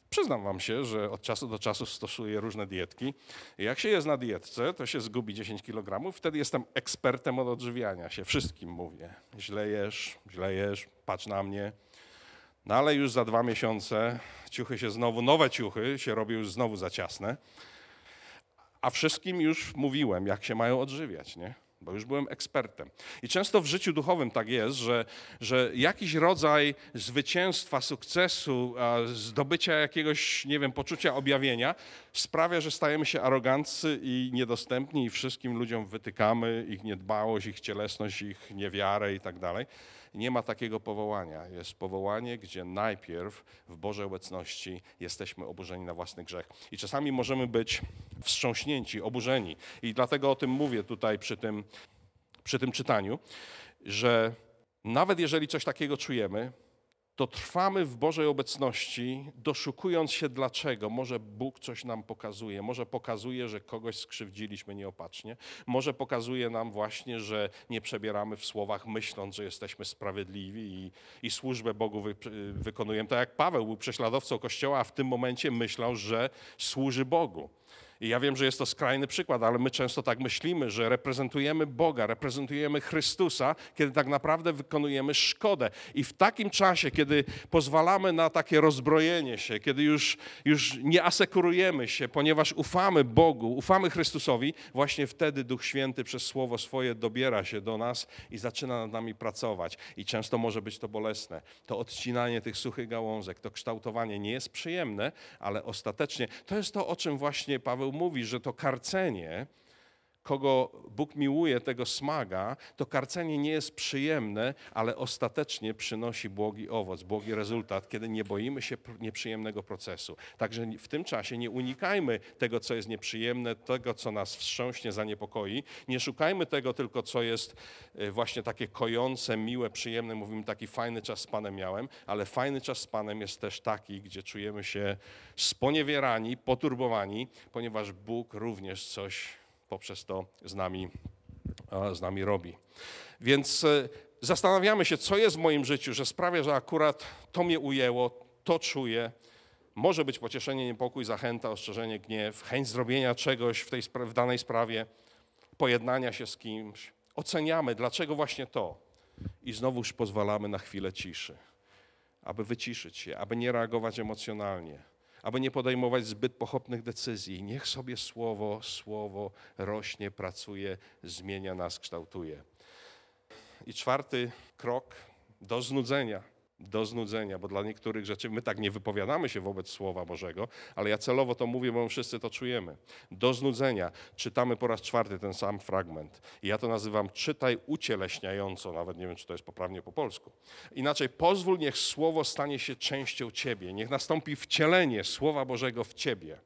Przyznam wam się, że od czasu do czasu stosuję różne dietki. Jak się jest na dietce, to się zgubi 10 kg, wtedy jestem ekspertem od odżywiania się. Wszystkim mówię. Źle jesz, źle jesz, patrz na mnie. No ale już za dwa miesiące ciuchy się znowu, nowe ciuchy się robią już znowu za ciasne. A wszystkim już mówiłem, jak się mają odżywiać, nie? Bo już byłem ekspertem. I często w życiu duchowym tak jest, że, że jakiś rodzaj zwycięstwa, sukcesu, zdobycia jakiegoś, nie wiem, poczucia objawienia sprawia, że stajemy się aroganccy i niedostępni i wszystkim ludziom wytykamy ich niedbałość, ich cielesność, ich niewiarę i tak dalej. Nie ma takiego powołania. Jest powołanie, gdzie najpierw w Bożej obecności jesteśmy oburzeni na własny grzech. I czasami możemy być wstrząśnięci, oburzeni. I dlatego o tym mówię tutaj przy tym, przy tym czytaniu, że nawet jeżeli coś takiego czujemy, to trwamy w Bożej obecności, doszukując się dlaczego. Może Bóg coś nam pokazuje, może pokazuje, że kogoś skrzywdziliśmy nieopatrznie, może pokazuje nam właśnie, że nie przebieramy w słowach, myśląc, że jesteśmy sprawiedliwi i, i służbę Bogu wy, wykonujemy. Tak jak Paweł był prześladowcą Kościoła, a w tym momencie myślał, że służy Bogu. I ja wiem, że jest to skrajny przykład, ale my często tak myślimy, że reprezentujemy Boga, reprezentujemy Chrystusa, kiedy tak naprawdę wykonujemy szkodę. I w takim czasie, kiedy pozwalamy na takie rozbrojenie się, kiedy już, już nie asekurujemy się, ponieważ ufamy Bogu, ufamy Chrystusowi, właśnie wtedy Duch Święty przez Słowo swoje dobiera się do nas i zaczyna nad nami pracować. I często może być to bolesne. To odcinanie tych suchych gałązek, to kształtowanie nie jest przyjemne, ale ostatecznie to jest to, o czym właśnie Paweł Mówi, że to karcenie, kogo Bóg miłuje, tego smaga, to karcenie nie jest przyjemne, ale ostatecznie przynosi błogi owoc, błogi rezultat, kiedy nie boimy się nieprzyjemnego procesu. Także w tym czasie nie unikajmy tego, co jest nieprzyjemne, tego, co nas wstrząśnie, zaniepokoi. Nie szukajmy tego tylko, co jest e, właśnie takie kojące, miłe, przyjemne. Mówimy, taki fajny czas z Panem miałem, ale fajny czas z Panem jest też taki, gdzie czujemy się sponiewierani, poturbowani, ponieważ Bóg również coś poprzez to z nami, z nami robi. Więc e, zastanawiamy się, co jest w moim życiu, że sprawia, że akurat to mnie ujęło, to czuję. Może być pocieszenie, niepokój, zachęta, ostrzeżenie, gniew, chęć zrobienia czegoś w, tej, w danej sprawie, pojednania się z kimś. Oceniamy, dlaczego właśnie to. I znowuż pozwalamy na chwilę ciszy, aby wyciszyć się, aby nie reagować emocjonalnie aby nie podejmować zbyt pochopnych decyzji. Niech sobie słowo, słowo rośnie, pracuje, zmienia nas, kształtuje. I czwarty krok do znudzenia do znudzenia, bo dla niektórych rzeczy my tak nie wypowiadamy się wobec Słowa Bożego, ale ja celowo to mówię, bo my wszyscy to czujemy. Do znudzenia czytamy po raz czwarty ten sam fragment. I ja to nazywam czytaj ucieleśniająco, nawet nie wiem, czy to jest poprawnie po polsku. Inaczej, pozwól, niech Słowo stanie się częścią Ciebie, niech nastąpi wcielenie Słowa Bożego w Ciebie.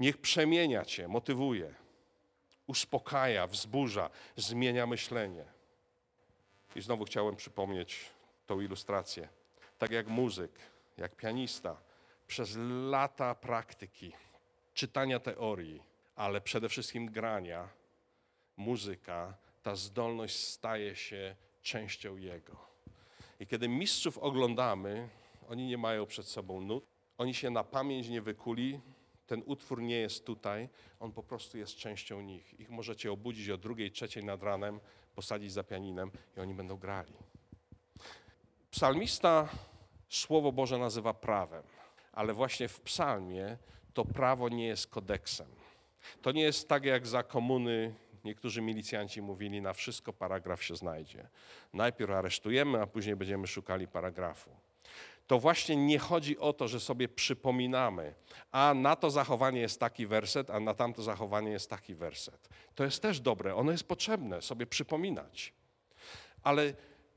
Niech przemienia Cię, motywuje, uspokaja, wzburza, zmienia myślenie. I znowu chciałem przypomnieć tą ilustrację. Tak jak muzyk, jak pianista, przez lata praktyki, czytania teorii, ale przede wszystkim grania, muzyka, ta zdolność staje się częścią jego. I kiedy mistrzów oglądamy, oni nie mają przed sobą nut, oni się na pamięć nie wykuli, ten utwór nie jest tutaj, on po prostu jest częścią nich. Ich możecie obudzić o drugiej, trzeciej nad ranem, posadzić za pianinem i oni będą grali. Psalmista Słowo Boże nazywa prawem, ale właśnie w psalmie to prawo nie jest kodeksem. To nie jest tak jak za komuny niektórzy milicjanci mówili, na wszystko paragraf się znajdzie. Najpierw aresztujemy, a później będziemy szukali paragrafu. To właśnie nie chodzi o to, że sobie przypominamy, a na to zachowanie jest taki werset, a na tamto zachowanie jest taki werset. To jest też dobre, ono jest potrzebne sobie przypominać. Ale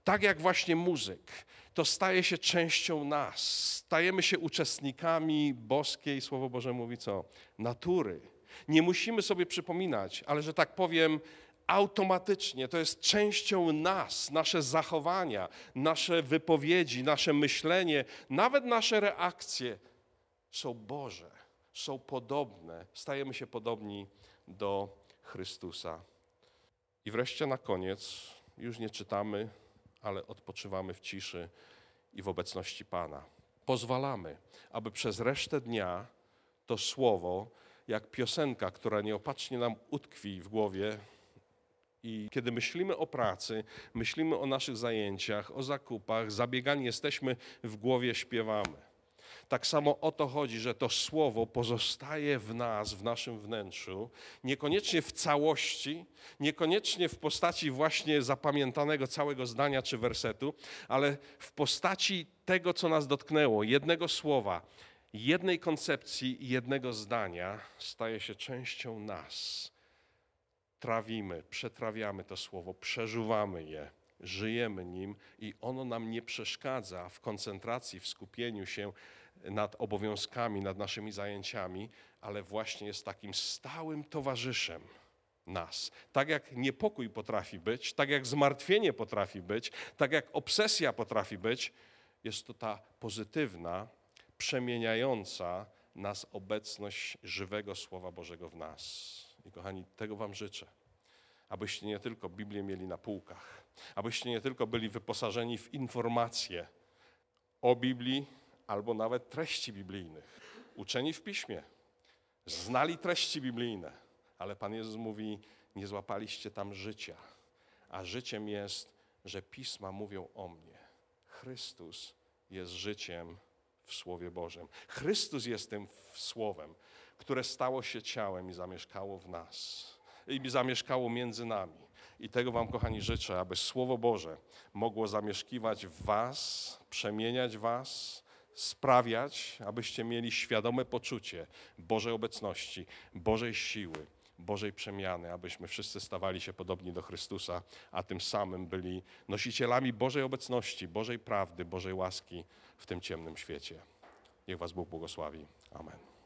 tak jak właśnie muzyk, to staje się częścią nas. Stajemy się uczestnikami boskiej, Słowo Boże mówi co? Natury. Nie musimy sobie przypominać, ale że tak powiem, automatycznie to jest częścią nas, nasze zachowania, nasze wypowiedzi, nasze myślenie, nawet nasze reakcje są Boże, są podobne. Stajemy się podobni do Chrystusa. I wreszcie na koniec, już nie czytamy, ale odpoczywamy w ciszy i w obecności Pana. Pozwalamy, aby przez resztę dnia to słowo, jak piosenka, która nieopatrznie nam utkwi w głowie, i kiedy myślimy o pracy, myślimy o naszych zajęciach, o zakupach, zabiegani jesteśmy, w głowie śpiewamy. Tak samo o to chodzi, że to słowo pozostaje w nas, w naszym wnętrzu, niekoniecznie w całości, niekoniecznie w postaci właśnie zapamiętanego całego zdania czy wersetu, ale w postaci tego, co nas dotknęło, jednego słowa, jednej koncepcji jednego zdania staje się częścią nas. Trawimy, przetrawiamy to słowo, przeżuwamy je, żyjemy nim i ono nam nie przeszkadza w koncentracji, w skupieniu się nad obowiązkami, nad naszymi zajęciami, ale właśnie jest takim stałym towarzyszem nas. Tak jak niepokój potrafi być, tak jak zmartwienie potrafi być, tak jak obsesja potrafi być, jest to ta pozytywna, przemieniająca nas obecność żywego Słowa Bożego w nas. I kochani, tego Wam życzę. Abyście nie tylko Biblię mieli na półkach, abyście nie tylko byli wyposażeni w informacje o Biblii albo nawet treści biblijnych, uczeni w piśmie, znali treści biblijne, ale Pan Jezus mówi: Nie złapaliście tam życia, a życiem jest, że pisma mówią o mnie. Chrystus jest życiem w Słowie Bożym. Chrystus jest tym Słowem, które stało się ciałem i zamieszkało w nas. I zamieszkało między nami. I tego Wam, kochani, życzę, aby Słowo Boże mogło zamieszkiwać w Was, przemieniać Was, sprawiać, abyście mieli świadome poczucie Bożej obecności, Bożej siły, Bożej przemiany, abyśmy wszyscy stawali się podobni do Chrystusa, a tym samym byli nosicielami Bożej obecności, Bożej prawdy, Bożej łaski w tym ciemnym świecie. Niech Was Bóg błogosławi. Amen.